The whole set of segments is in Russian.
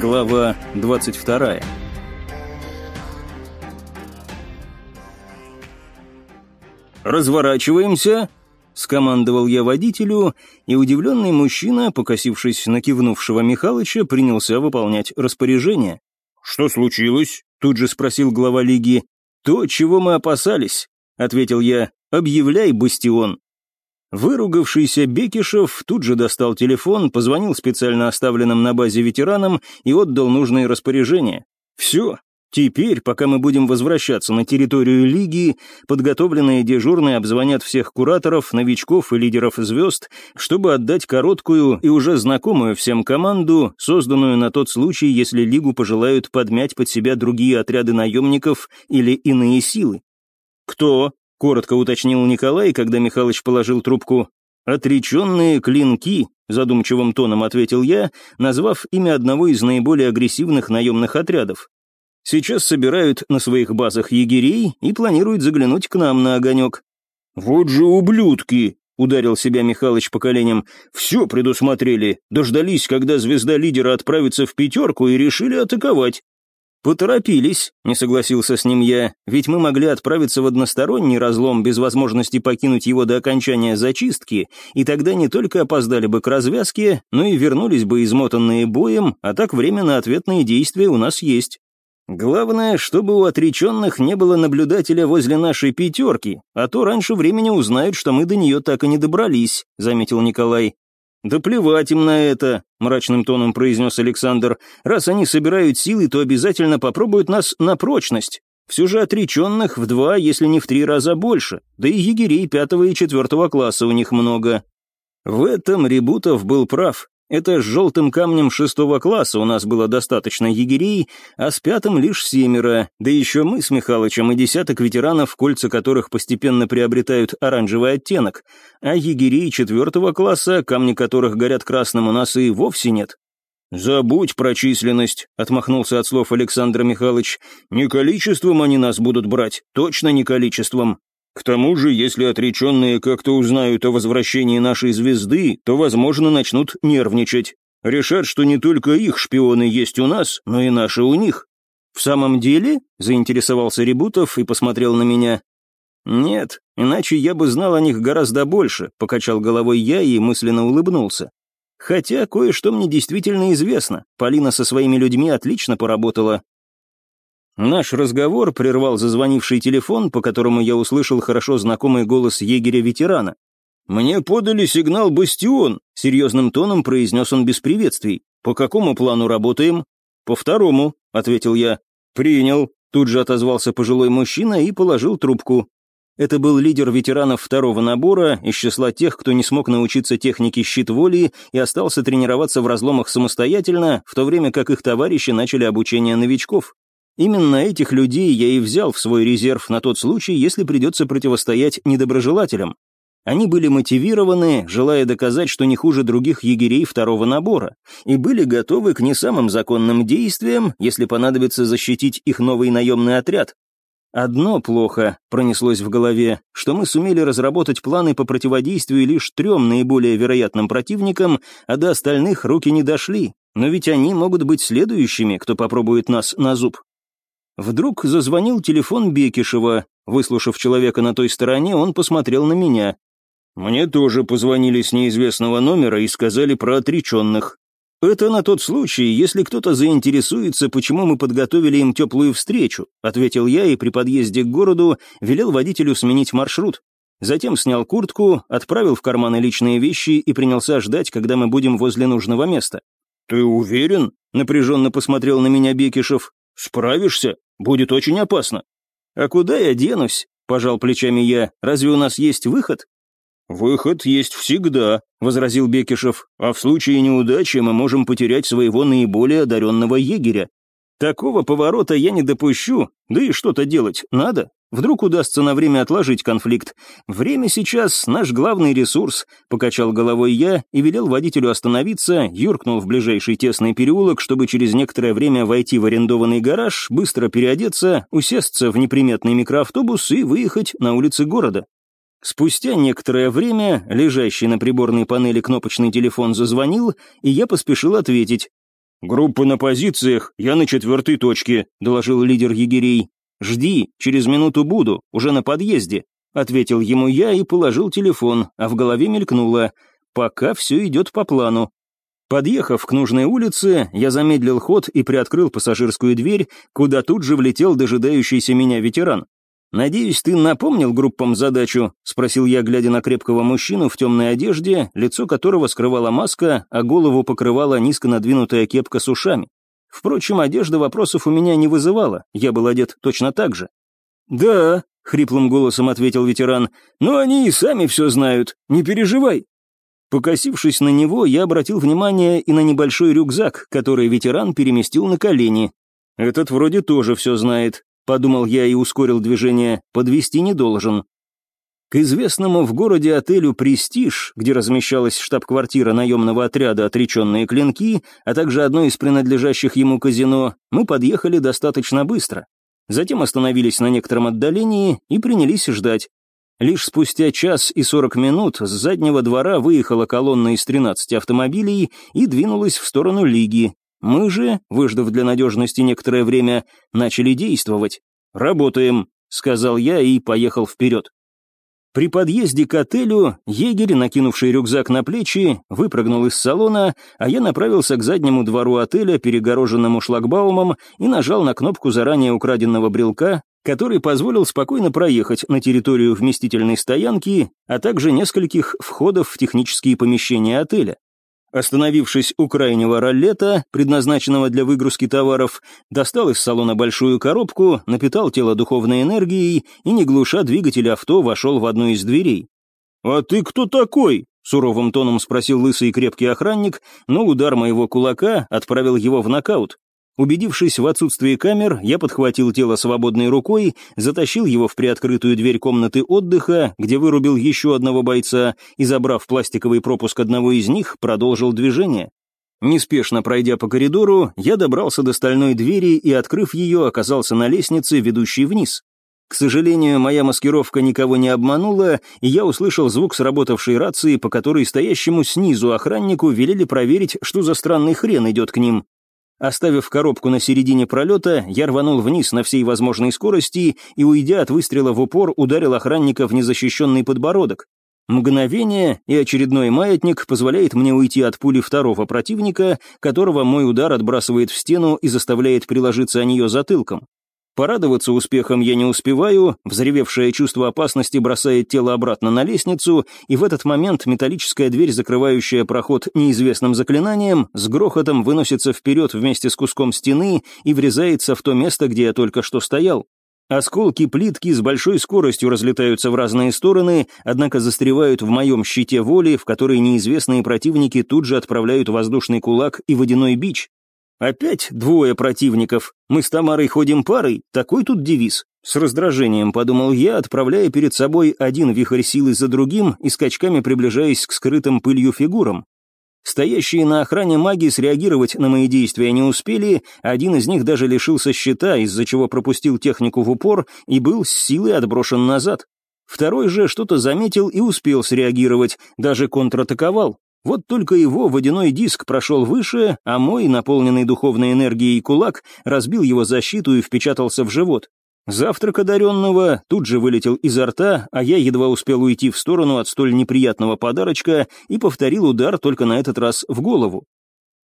Глава 22 «Разворачиваемся!» — скомандовал я водителю, и удивленный мужчина, покосившись на кивнувшего Михалыча, принялся выполнять распоряжение. «Что случилось?» — тут же спросил глава лиги. «То, чего мы опасались», — ответил я. «Объявляй, бастион». Выругавшийся Бекишев тут же достал телефон, позвонил специально оставленным на базе ветеранам и отдал нужные распоряжения. «Все, Теперь, пока мы будем возвращаться на территорию Лиги, подготовленные дежурные обзвонят всех кураторов, новичков и лидеров звезд, чтобы отдать короткую и уже знакомую всем команду, созданную на тот случай, если Лигу пожелают подмять под себя другие отряды наемников или иные силы. «Кто?» — коротко уточнил Николай, когда Михалыч положил трубку. «Отреченные клинки», — задумчивым тоном ответил я, назвав имя одного из наиболее агрессивных наемных отрядов. Сейчас собирают на своих базах егерей и планируют заглянуть к нам на огонек». «Вот же ублюдки!» — ударил себя Михалыч по коленям. «Все предусмотрели, дождались, когда звезда лидера отправится в пятерку и решили атаковать». «Поторопились», — не согласился с ним я, «ведь мы могли отправиться в односторонний разлом без возможности покинуть его до окончания зачистки, и тогда не только опоздали бы к развязке, но и вернулись бы измотанные боем, а так время на ответные действия у нас есть». Главное, чтобы у отреченных не было наблюдателя возле нашей пятерки, а то раньше времени узнают, что мы до нее так и не добрались», — заметил Николай. «Да плевать им на это», — мрачным тоном произнес Александр. «Раз они собирают силы, то обязательно попробуют нас на прочность. Все же отреченных в два, если не в три раза больше, да и егерей пятого и четвертого класса у них много». В этом Ребутов был прав. Это с желтым камнем шестого класса у нас было достаточно егерей, а с пятым лишь семеро, да еще мы с Михалычем и десяток ветеранов, кольца которых постепенно приобретают оранжевый оттенок, а егерей четвертого класса, камни которых горят красным, у нас и вовсе нет. «Забудь про численность», — отмахнулся от слов Александр Михайлович. «Не количеством они нас будут брать, точно не количеством. К тому же, если отреченные как-то узнают о возвращении нашей звезды, то, возможно, начнут нервничать. Решат, что не только их шпионы есть у нас, но и наши у них. «В самом деле?» — заинтересовался Ребутов и посмотрел на меня. «Нет, иначе я бы знал о них гораздо больше», — покачал головой я и мысленно улыбнулся. «Хотя кое-что мне действительно известно. Полина со своими людьми отлично поработала. Наш разговор прервал зазвонивший телефон, по которому я услышал хорошо знакомый голос егеря-ветерана. «Мне подали сигнал «Бастион», — серьезным тоном произнес он без приветствий. «По какому плану работаем?» «По второму», — ответил я. «Принял», — тут же отозвался пожилой мужчина и положил трубку. Это был лидер ветеранов второго набора из числа тех, кто не смог научиться технике щит воли и остался тренироваться в разломах самостоятельно, в то время как их товарищи начали обучение новичков. Именно этих людей я и взял в свой резерв на тот случай, если придется противостоять недоброжелателям. Они были мотивированы, желая доказать, что не хуже других егерей второго набора, и были готовы к не самым законным действиям, если понадобится защитить их новый наемный отряд. Одно плохо пронеслось в голове, что мы сумели разработать планы по противодействию лишь трем наиболее вероятным противникам, а до остальных руки не дошли, но ведь они могут быть следующими, кто попробует нас на зуб. Вдруг зазвонил телефон Бекишева. Выслушав человека на той стороне, он посмотрел на меня. «Мне тоже позвонили с неизвестного номера и сказали про отреченных. Это на тот случай, если кто-то заинтересуется, почему мы подготовили им теплую встречу», ответил я и при подъезде к городу велел водителю сменить маршрут. Затем снял куртку, отправил в карманы личные вещи и принялся ждать, когда мы будем возле нужного места. «Ты уверен?» — напряженно посмотрел на меня Бекишев. «Справишься?» Будет очень опасно». «А куда я денусь?» — пожал плечами я. «Разве у нас есть выход?» «Выход есть всегда», — возразил Бекишев. «А в случае неудачи мы можем потерять своего наиболее одаренного егеря. Такого поворота я не допущу, да и что-то делать надо. Вдруг удастся на время отложить конфликт. Время сейчас наш главный ресурс, покачал головой я и велел водителю остановиться, юркнул в ближайший тесный переулок, чтобы через некоторое время войти в арендованный гараж, быстро переодеться, усесться в неприметный микроавтобус и выехать на улицы города. Спустя некоторое время лежащий на приборной панели кнопочный телефон зазвонил, и я поспешил ответить. «Группа на позициях, я на четвертой точке», — доложил лидер егерей. «Жди, через минуту буду, уже на подъезде», — ответил ему я и положил телефон, а в голове мелькнуло. «Пока все идет по плану». Подъехав к нужной улице, я замедлил ход и приоткрыл пассажирскую дверь, куда тут же влетел дожидающийся меня ветеран. «Надеюсь, ты напомнил группам задачу?» — спросил я, глядя на крепкого мужчину в темной одежде, лицо которого скрывала маска, а голову покрывала низко надвинутая кепка с ушами. Впрочем, одежда вопросов у меня не вызывала, я был одет точно так же. «Да», — хриплым голосом ответил ветеран, — «но они и сами все знают, не переживай». Покосившись на него, я обратил внимание и на небольшой рюкзак, который ветеран переместил на колени. Этот вроде тоже все знает, подумал я и ускорил движение, подвести не должен. К известному в городе отелю «Престиж», где размещалась штаб-квартира наемного отряда «Отреченные клинки», а также одно из принадлежащих ему казино, мы подъехали достаточно быстро. Затем остановились на некотором отдалении и принялись ждать. Лишь спустя час и сорок минут с заднего двора выехала колонна из 13 автомобилей и двинулась в сторону Лиги, мы же, выждав для надежности некоторое время, начали действовать. «Работаем», — сказал я и поехал вперед. При подъезде к отелю егерь, накинувший рюкзак на плечи, выпрыгнул из салона, а я направился к заднему двору отеля, перегороженному шлагбаумом, и нажал на кнопку заранее украденного брелка, который позволил спокойно проехать на территорию вместительной стоянки, а также нескольких входов в технические помещения отеля. Остановившись у крайнего роллета, предназначенного для выгрузки товаров, достал из салона большую коробку, напитал тело духовной энергией и, не глуша двигатель авто, вошел в одну из дверей. «А ты кто такой?» — суровым тоном спросил лысый крепкий охранник, но удар моего кулака отправил его в нокаут. Убедившись в отсутствии камер, я подхватил тело свободной рукой, затащил его в приоткрытую дверь комнаты отдыха, где вырубил еще одного бойца и, забрав пластиковый пропуск одного из них, продолжил движение. Неспешно пройдя по коридору, я добрался до стальной двери и, открыв ее, оказался на лестнице, ведущей вниз. К сожалению, моя маскировка никого не обманула, и я услышал звук сработавшей рации, по которой стоящему снизу охраннику велели проверить, что за странный хрен идет к ним. Оставив коробку на середине пролета, я рванул вниз на всей возможной скорости и, уйдя от выстрела в упор, ударил охранника в незащищенный подбородок. Мгновение и очередной маятник позволяет мне уйти от пули второго противника, которого мой удар отбрасывает в стену и заставляет приложиться о нее затылком. Порадоваться успехом я не успеваю, взревевшее чувство опасности бросает тело обратно на лестницу, и в этот момент металлическая дверь, закрывающая проход неизвестным заклинанием, с грохотом выносится вперед вместе с куском стены и врезается в то место, где я только что стоял. Осколки плитки с большой скоростью разлетаются в разные стороны, однако застревают в моем щите воли, в который неизвестные противники тут же отправляют воздушный кулак и водяной бич. Опять двое противников. Мы с Тамарой ходим парой, такой тут девиз. С раздражением подумал я, отправляя перед собой один вихрь силы за другим и скачками приближаясь к скрытым пылью фигурам. Стоящие на охране маги среагировать на мои действия не успели, один из них даже лишился щита, из-за чего пропустил технику в упор и был с силой отброшен назад. Второй же что-то заметил и успел среагировать, даже контратаковал. Вот только его водяной диск прошел выше, а мой, наполненный духовной энергией кулак, разбил его защиту и впечатался в живот. Завтрак одаренного тут же вылетел изо рта, а я едва успел уйти в сторону от столь неприятного подарочка и повторил удар только на этот раз в голову.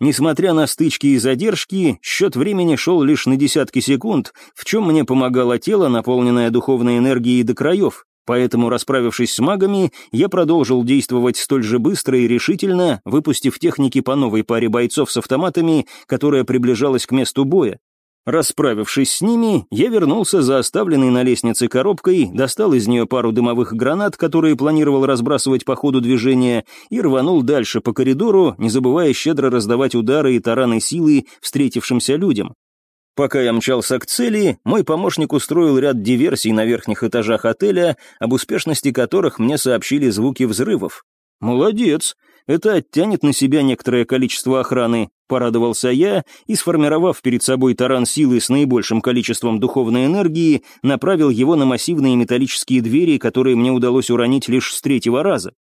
Несмотря на стычки и задержки, счет времени шел лишь на десятки секунд, в чем мне помогало тело, наполненное духовной энергией до краев. Поэтому, расправившись с магами, я продолжил действовать столь же быстро и решительно, выпустив техники по новой паре бойцов с автоматами, которая приближалась к месту боя. Расправившись с ними, я вернулся за оставленной на лестнице коробкой, достал из нее пару дымовых гранат, которые планировал разбрасывать по ходу движения, и рванул дальше по коридору, не забывая щедро раздавать удары и тараны силы встретившимся людям. Пока я мчался к цели, мой помощник устроил ряд диверсий на верхних этажах отеля, об успешности которых мне сообщили звуки взрывов. «Молодец! Это оттянет на себя некоторое количество охраны», — порадовался я и, сформировав перед собой таран силы с наибольшим количеством духовной энергии, направил его на массивные металлические двери, которые мне удалось уронить лишь с третьего раза.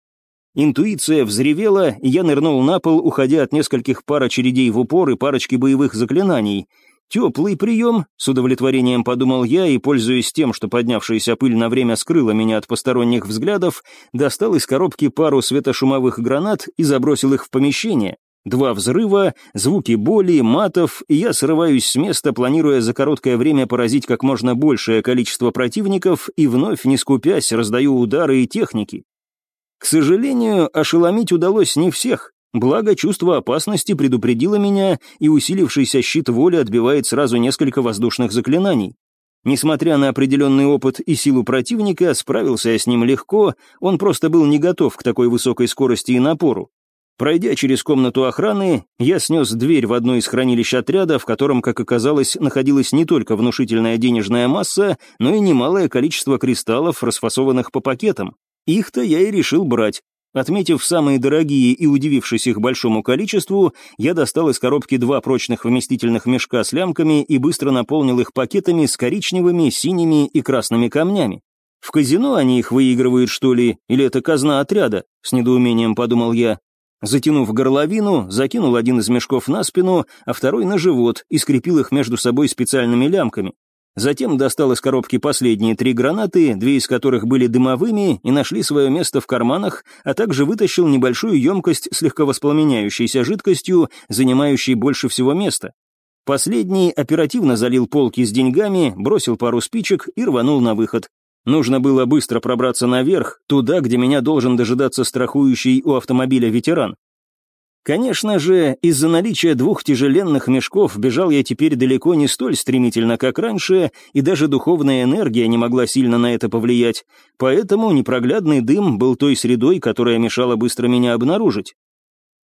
Интуиция взревела, и я нырнул на пол, уходя от нескольких пар очередей в упор и парочки боевых заклинаний. «Теплый прием», — с удовлетворением подумал я, и, пользуясь тем, что поднявшаяся пыль на время скрыла меня от посторонних взглядов, достал из коробки пару светошумовых гранат и забросил их в помещение. Два взрыва, звуки боли, матов, и я срываюсь с места, планируя за короткое время поразить как можно большее количество противников и вновь, не скупясь, раздаю удары и техники. К сожалению, ошеломить удалось не всех, благо чувство опасности предупредило меня, и усилившийся щит воли отбивает сразу несколько воздушных заклинаний. Несмотря на определенный опыт и силу противника, справился я с ним легко, он просто был не готов к такой высокой скорости и напору. Пройдя через комнату охраны, я снес дверь в одно из хранилищ отряда, в котором, как оказалось, находилась не только внушительная денежная масса, но и немалое количество кристаллов, расфасованных по пакетам. Их-то я и решил брать. Отметив самые дорогие и удивившись их большому количеству, я достал из коробки два прочных вместительных мешка с лямками и быстро наполнил их пакетами с коричневыми, синими и красными камнями. В казино они их выигрывают, что ли, или это казна отряда? С недоумением подумал я. Затянув горловину, закинул один из мешков на спину, а второй на живот и скрепил их между собой специальными лямками. Затем достал из коробки последние три гранаты, две из которых были дымовыми и нашли свое место в карманах, а также вытащил небольшую емкость с легковоспламеняющейся жидкостью, занимающей больше всего места. Последний оперативно залил полки с деньгами, бросил пару спичек и рванул на выход. Нужно было быстро пробраться наверх, туда, где меня должен дожидаться страхующий у автомобиля ветеран. Конечно же, из-за наличия двух тяжеленных мешков бежал я теперь далеко не столь стремительно, как раньше, и даже духовная энергия не могла сильно на это повлиять, поэтому непроглядный дым был той средой, которая мешала быстро меня обнаружить.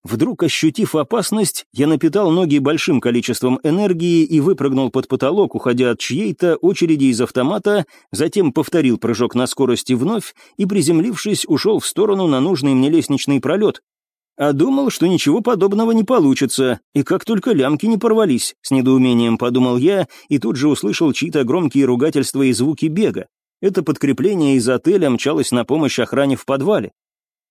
Вдруг ощутив опасность, я напитал ноги большим количеством энергии и выпрыгнул под потолок, уходя от чьей-то очереди из автомата, затем повторил прыжок на скорости вновь и, приземлившись, ушел в сторону на нужный мне лестничный пролет, а думал, что ничего подобного не получится, и как только лямки не порвались, с недоумением подумал я, и тут же услышал чьи-то громкие ругательства и звуки бега. Это подкрепление из отеля мчалось на помощь охране в подвале.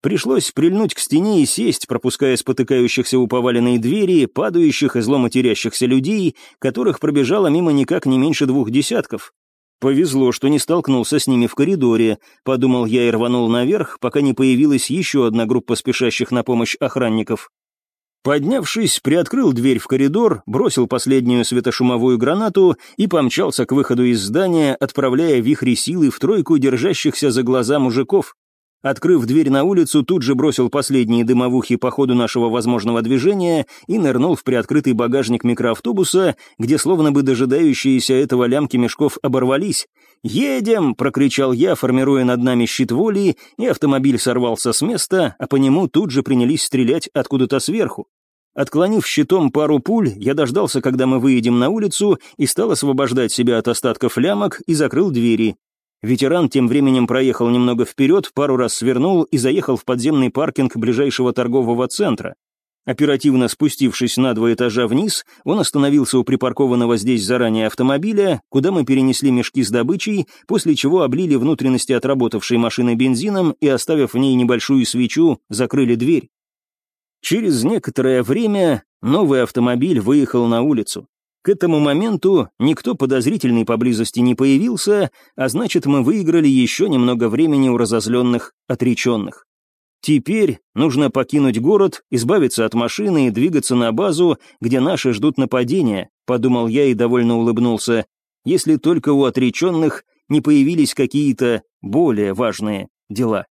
Пришлось прильнуть к стене и сесть, пропуская спотыкающихся у поваленной двери, падающих и зломатерящихся людей, которых пробежало мимо никак не меньше двух десятков. «Повезло, что не столкнулся с ними в коридоре», — подумал я и рванул наверх, пока не появилась еще одна группа спешащих на помощь охранников. Поднявшись, приоткрыл дверь в коридор, бросил последнюю светошумовую гранату и помчался к выходу из здания, отправляя вихри силы в тройку держащихся за глаза мужиков. Открыв дверь на улицу, тут же бросил последние дымовухи по ходу нашего возможного движения и нырнул в приоткрытый багажник микроавтобуса, где словно бы дожидающиеся этого лямки мешков оборвались. «Едем!» — прокричал я, формируя над нами щит воли, и автомобиль сорвался с места, а по нему тут же принялись стрелять откуда-то сверху. Отклонив щитом пару пуль, я дождался, когда мы выедем на улицу, и стал освобождать себя от остатков лямок и закрыл двери. Ветеран тем временем проехал немного вперед, пару раз свернул и заехал в подземный паркинг ближайшего торгового центра. Оперативно спустившись на два этажа вниз, он остановился у припаркованного здесь заранее автомобиля, куда мы перенесли мешки с добычей, после чего облили внутренности отработавшей машины бензином и, оставив в ней небольшую свечу, закрыли дверь. Через некоторое время новый автомобиль выехал на улицу. К этому моменту никто подозрительный поблизости не появился, а значит, мы выиграли еще немного времени у разозленных, отреченных. Теперь нужно покинуть город, избавиться от машины и двигаться на базу, где наши ждут нападения, подумал я и довольно улыбнулся, если только у отреченных не появились какие-то более важные дела.